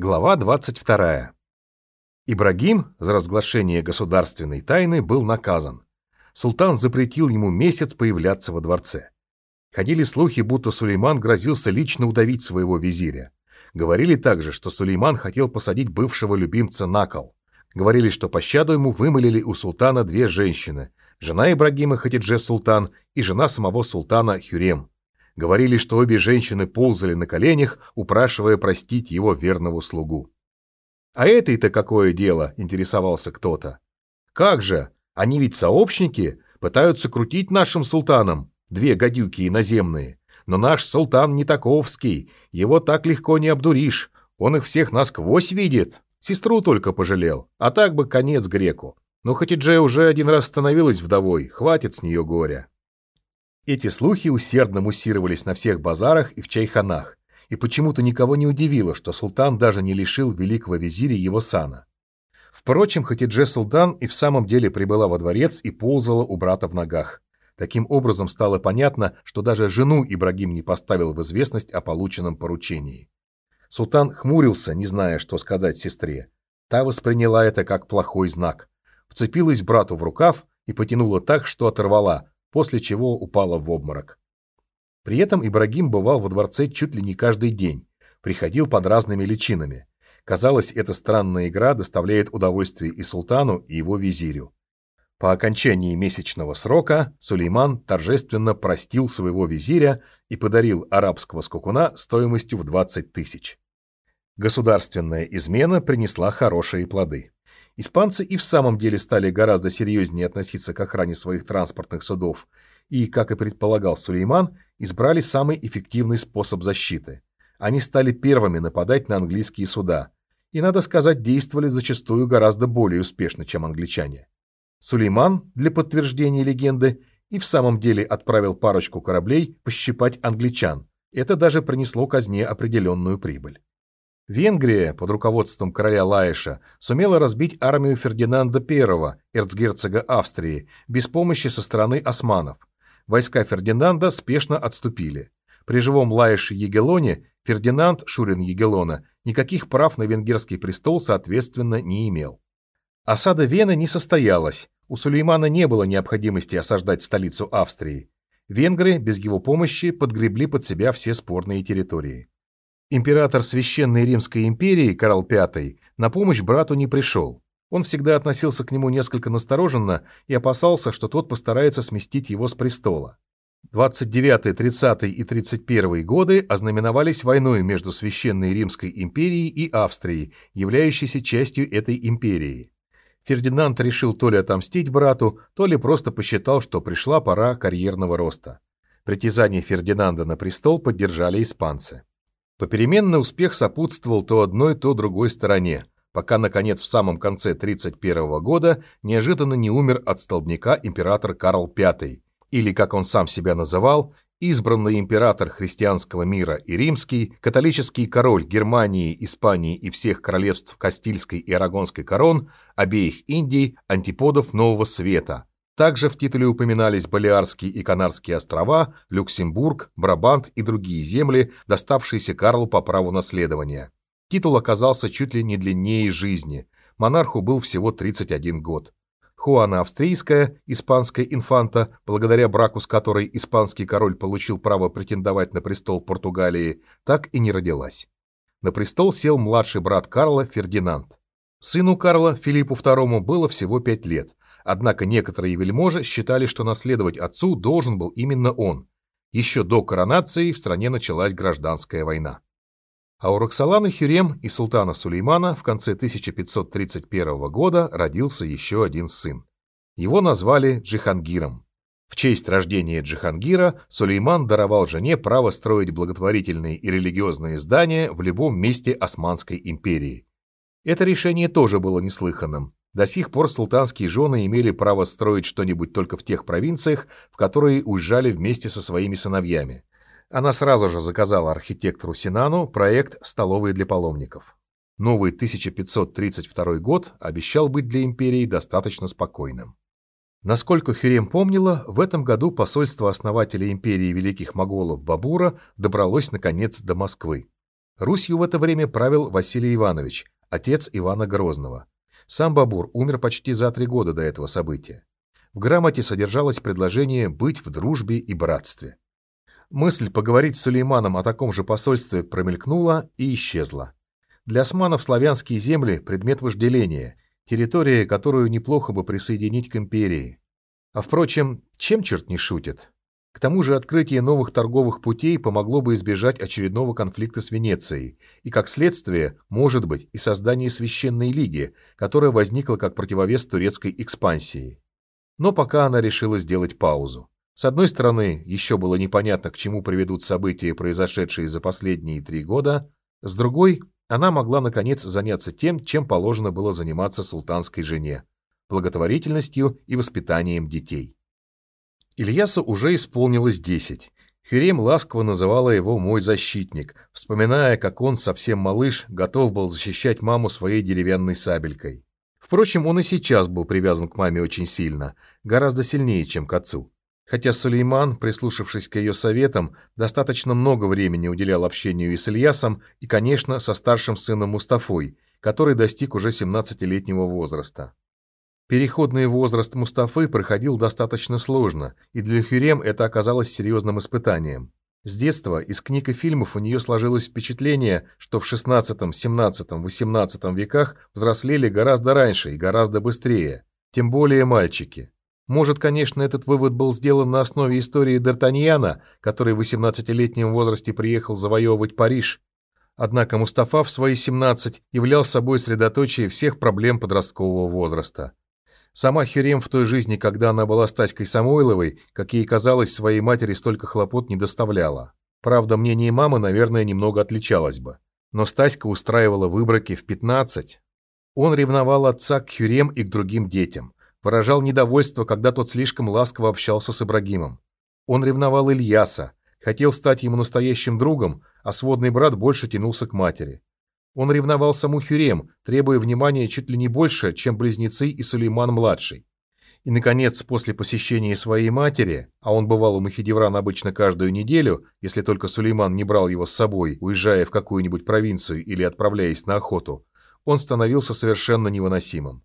Глава 22. Ибрагим за разглашение государственной тайны был наказан. Султан запретил ему месяц появляться во дворце. Ходили слухи, будто Сулейман грозился лично удавить своего визиря. Говорили также, что Сулейман хотел посадить бывшего любимца на кол. Говорили, что пощаду ему вымолили у султана две женщины – жена Ибрагима Хатидже Султан и жена самого султана Хюрем. Говорили, что обе женщины ползали на коленях, упрашивая простить его верного слугу. «А этой-то какое дело?» – интересовался кто-то. «Как же? Они ведь сообщники, пытаются крутить нашим султаном, две гадюки иноземные. Но наш султан не таковский, его так легко не обдуришь, он их всех насквозь видит. Сестру только пожалел, а так бы конец греку. Но хоть и Дже уже один раз становилась вдовой, хватит с нее горя». Эти слухи усердно муссировались на всех базарах и в чайханах, и почему-то никого не удивило, что султан даже не лишил великого визиря его сана. Впрочем, Хатидже Султан и в самом деле прибыла во дворец и ползала у брата в ногах. Таким образом стало понятно, что даже жену Ибрагим не поставил в известность о полученном поручении. Султан хмурился, не зная, что сказать сестре. Та восприняла это как плохой знак. Вцепилась брату в рукав и потянула так, что оторвала, после чего упала в обморок. При этом Ибрагим бывал во дворце чуть ли не каждый день, приходил под разными личинами. Казалось, эта странная игра доставляет удовольствие и султану, и его визирю. По окончании месячного срока Сулейман торжественно простил своего визиря и подарил арабского скакуна стоимостью в 20 тысяч. Государственная измена принесла хорошие плоды. Испанцы и в самом деле стали гораздо серьезнее относиться к охране своих транспортных судов и, как и предполагал Сулейман, избрали самый эффективный способ защиты. Они стали первыми нападать на английские суда и, надо сказать, действовали зачастую гораздо более успешно, чем англичане. Сулейман, для подтверждения легенды, и в самом деле отправил парочку кораблей пощипать англичан. Это даже принесло казне определенную прибыль. Венгрия под руководством короля Лаиша сумела разбить армию Фердинанда I, эрцгерцога Австрии, без помощи со стороны османов. Войска Фердинанда спешно отступили. При живом Лаише Егелоне Фердинанд, Шурин Егелона, никаких прав на венгерский престол, соответственно, не имел. Осада Вены не состоялась, у Сулеймана не было необходимости осаждать столицу Австрии. Венгры без его помощи подгребли под себя все спорные территории. Император Священной Римской империи Карл V на помощь брату не пришел. Он всегда относился к нему несколько настороженно и опасался, что тот постарается сместить его с престола. 29, 30 и 31 годы ознаменовались войной между Священной Римской империей и Австрией, являющейся частью этой империи. Фердинанд решил то ли отомстить брату, то ли просто посчитал, что пришла пора карьерного роста. Притязание Фердинанда на престол поддержали испанцы. Попеременно успех сопутствовал то одной, то другой стороне, пока, наконец, в самом конце 1931 года неожиданно не умер от столбняка император Карл V, или, как он сам себя называл, избранный император христианского мира и римский, католический король Германии, Испании и всех королевств Кастильской и Арагонской корон, обеих Индий, антиподов Нового Света, также в титуле упоминались Балиарские и Канарские острова, Люксембург, Брабант и другие земли, доставшиеся Карлу по праву наследования. Титул оказался чуть ли не длиннее жизни. Монарху был всего 31 год. Хуана Австрийская, испанская инфанта, благодаря браку с которой испанский король получил право претендовать на престол Португалии, так и не родилась. На престол сел младший брат Карла Фердинанд. Сыну Карла, Филиппу II, было всего пять лет, Однако некоторые вельможи считали, что наследовать отцу должен был именно он. Еще до коронации в стране началась гражданская война. А у Роксоланы Хюрем и султана Сулеймана в конце 1531 года родился еще один сын. Его назвали Джихангиром. В честь рождения Джихангира Сулейман даровал жене право строить благотворительные и религиозные здания в любом месте Османской империи. Это решение тоже было неслыханным. До сих пор султанские жены имели право строить что-нибудь только в тех провинциях, в которые уезжали вместе со своими сыновьями. Она сразу же заказала архитектору Синану проект столовой для паломников. Новый 1532 год обещал быть для империи достаточно спокойным. Насколько Хюрем помнила, в этом году посольство основателя империи Великих Моголов Бабура добралось наконец до Москвы. Русью в это время правил Василий Иванович, отец Ивана Грозного. Сам Бабур умер почти за три года до этого события. В грамоте содержалось предложение быть в дружбе и братстве. Мысль поговорить с Сулейманом о таком же посольстве промелькнула и исчезла. Для османов славянские земли – предмет вожделения, территория, которую неплохо бы присоединить к империи. А впрочем, чем черт не шутит? К тому же открытие новых торговых путей помогло бы избежать очередного конфликта с Венецией, и как следствие, может быть, и создание Священной Лиги, которая возникла как противовес турецкой экспансии. Но пока она решила сделать паузу. С одной стороны, еще было непонятно, к чему приведут события, произошедшие за последние три года, с другой, она могла наконец заняться тем, чем положено было заниматься султанской жене – благотворительностью и воспитанием детей. Ильясу уже исполнилось десять. Хюрем ласково называла его «мой защитник», вспоминая, как он, совсем малыш, готов был защищать маму своей деревянной сабелькой. Впрочем, он и сейчас был привязан к маме очень сильно, гораздо сильнее, чем к отцу. Хотя Сулейман, прислушавшись к ее советам, достаточно много времени уделял общению и с Ильясом, и, конечно, со старшим сыном Мустафой, который достиг уже 17-летнего возраста. Переходный возраст Мустафы проходил достаточно сложно, и для Хюрем это оказалось серьезным испытанием. С детства из книг и фильмов у нее сложилось впечатление, что в 16, 17, 18 веках взрослели гораздо раньше и гораздо быстрее, тем более мальчики. Может, конечно, этот вывод был сделан на основе истории Д'Артаньяна, который в 18-летнем возрасте приехал завоевывать Париж. Однако Мустафа в свои 17 являл собой средоточие всех проблем подросткового возраста. Сама Хюрем в той жизни, когда она была Стаськой Самойловой, как ей казалось, своей матери столько хлопот не доставляла. Правда, мнение мамы, наверное, немного отличалось бы. Но Стаська устраивала выброки в 15. Он ревновал отца к Хюрем и к другим детям. Выражал недовольство, когда тот слишком ласково общался с Ибрагимом. Он ревновал Ильяса, хотел стать ему настоящим другом, а сводный брат больше тянулся к матери. Он ревновал саму Хюрем, требуя внимания чуть ли не больше, чем близнецы и Сулейман-младший. И, наконец, после посещения своей матери, а он бывал у Махидевран обычно каждую неделю, если только Сулейман не брал его с собой, уезжая в какую-нибудь провинцию или отправляясь на охоту, он становился совершенно невыносимым.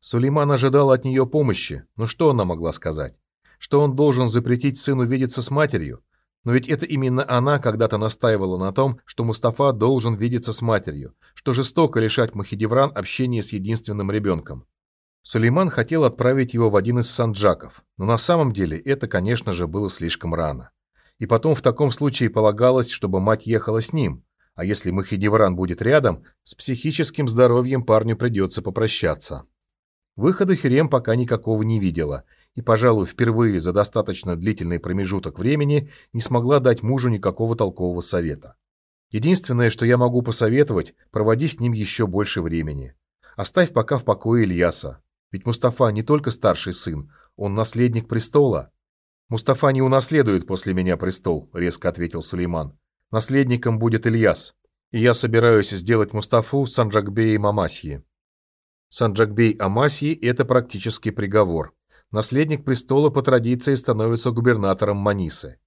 Сулейман ожидал от нее помощи, но что она могла сказать? Что он должен запретить сыну видеться с матерью? Но ведь это именно она когда-то настаивала на том, что Мустафа должен видеться с матерью, что жестоко лишать Махидевран общения с единственным ребенком. Сулейман хотел отправить его в один из санджаков, но на самом деле это, конечно же, было слишком рано. И потом в таком случае полагалось, чтобы мать ехала с ним, а если Махидевран будет рядом, с психическим здоровьем парню придется попрощаться. Выхода Херем пока никакого не видела – и, пожалуй, впервые за достаточно длительный промежуток времени не смогла дать мужу никакого толкового совета. Единственное, что я могу посоветовать, проводи с ним еще больше времени. Оставь пока в покое Ильяса. Ведь Мустафа не только старший сын, он наследник престола. Мустафа не унаследует после меня престол, резко ответил Сулейман. Наследником будет Ильяс. И я собираюсь сделать Мустафу Санджакбеем Амасьи. Санджакбей Амасьи – это практически приговор наследник престола по традиции становится губернатором Манисы.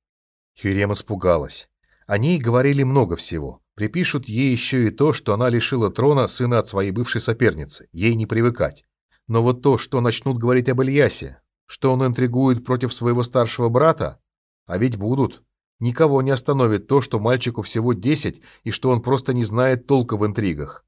Хюрем испугалась. О ней говорили много всего. Припишут ей еще и то, что она лишила трона сына от своей бывшей соперницы. Ей не привыкать. Но вот то, что начнут говорить об Ильясе, что он интригует против своего старшего брата, а ведь будут. Никого не остановит то, что мальчику всего 10 и что он просто не знает толка в интригах.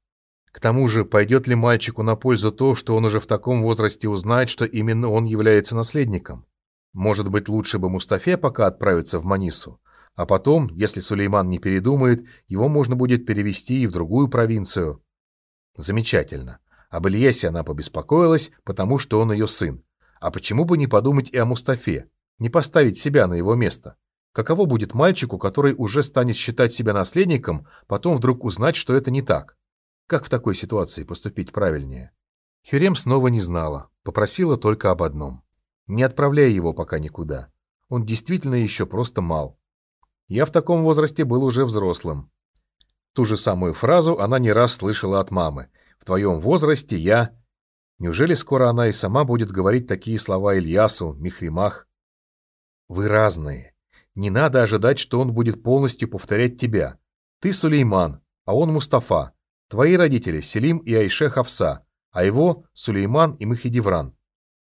К тому же, пойдет ли мальчику на пользу то, что он уже в таком возрасте узнает, что именно он является наследником? Может быть, лучше бы Мустафе пока отправиться в Манису, а потом, если Сулейман не передумает, его можно будет перевести и в другую провинцию. Замечательно. Об Ильясе она побеспокоилась, потому что он ее сын. А почему бы не подумать и о Мустафе? Не поставить себя на его место? Каково будет мальчику, который уже станет считать себя наследником, потом вдруг узнать, что это не так? Как в такой ситуации поступить правильнее? Хюрем снова не знала, попросила только об одном. Не отправляй его пока никуда. Он действительно еще просто мал. Я в таком возрасте был уже взрослым. Ту же самую фразу она не раз слышала от мамы. В твоем возрасте я... Неужели скоро она и сама будет говорить такие слова Ильясу, Михримах? Вы разные. Не надо ожидать, что он будет полностью повторять тебя. Ты Сулейман, а он Мустафа. Твои родители Селим и Айше Хавса, а его Сулейман и Махидевран.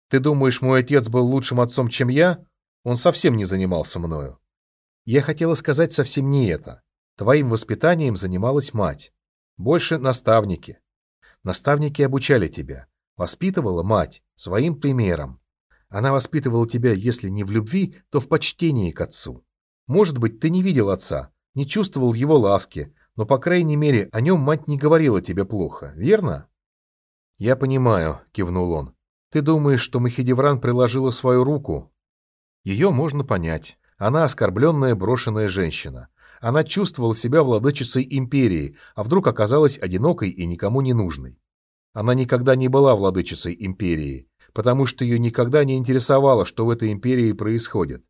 Ты думаешь, мой отец был лучшим отцом, чем я? Он совсем не занимался мною. Я хотела сказать совсем не это. Твоим воспитанием занималась мать. Больше наставники. Наставники обучали тебя. Воспитывала мать своим примером. Она воспитывала тебя, если не в любви, то в почтении к отцу. Может быть, ты не видел отца, не чувствовал его ласки, но, по крайней мере, о нем мать не говорила тебе плохо, верно? Я понимаю, кивнул он. Ты думаешь, что Махидевран приложила свою руку? Ее можно понять. Она оскорбленная брошенная женщина. Она чувствовала себя владычицей империи, а вдруг оказалась одинокой и никому не нужной. Она никогда не была владычицей империи, потому что ее никогда не интересовало, что в этой империи происходит.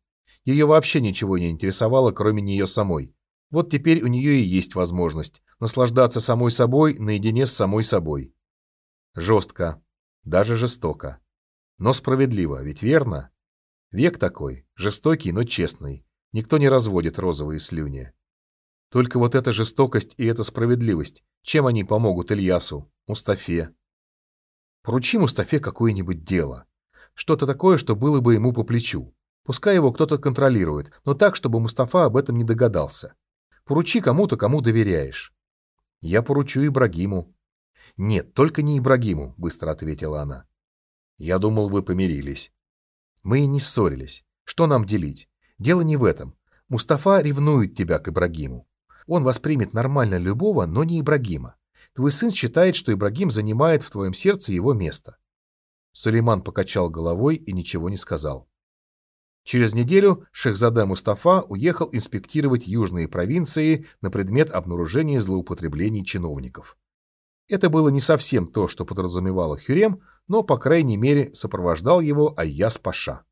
Ее вообще ничего не интересовало, кроме нее самой. Вот теперь у нее и есть возможность наслаждаться самой собой наедине с самой собой. Жестко, даже жестоко. Но справедливо, ведь верно? Век такой, жестокий, но честный. Никто не разводит розовые слюни. Только вот эта жестокость и эта справедливость, чем они помогут Ильясу, Мустафе? Поручи Мустафе какое-нибудь дело. Что-то такое, что было бы ему по плечу. Пускай его кто-то контролирует, но так, чтобы Мустафа об этом не догадался. Поручи кому-то, кому доверяешь. Я поручу Ибрагиму. Нет, только не Ибрагиму, быстро ответила она. Я думал, вы помирились. Мы и не ссорились. Что нам делить? Дело не в этом. Мустафа ревнует тебя к Ибрагиму. Он воспримет нормально любого, но не Ибрагима. Твой сын считает, что Ибрагим занимает в твоем сердце его место. Сулейман покачал головой и ничего не сказал. Через неделю Шехзаде Мустафа уехал инспектировать южные провинции на предмет обнаружения злоупотреблений чиновников. Это было не совсем то, что подразумевало Хюрем, но, по крайней мере, сопровождал его Айяс Паша.